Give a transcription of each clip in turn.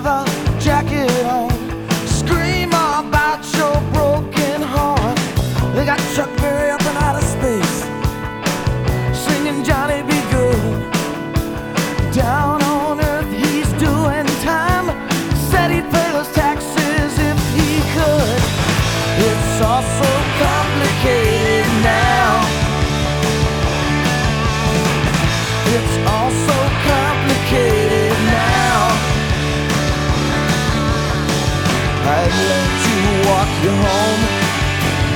never to walk you home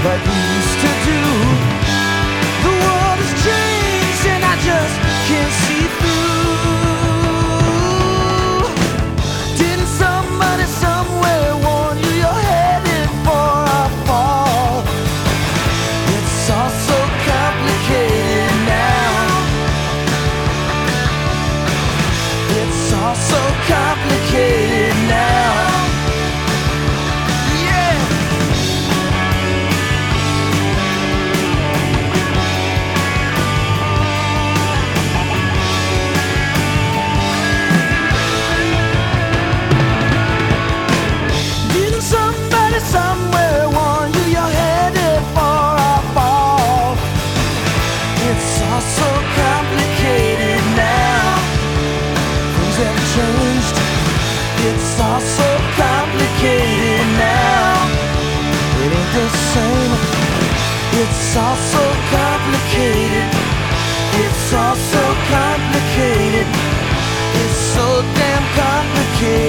like we used to do. It's all so complicated now. It ain't the same. It's all so complicated. It's all so complicated. It's so damn complicated.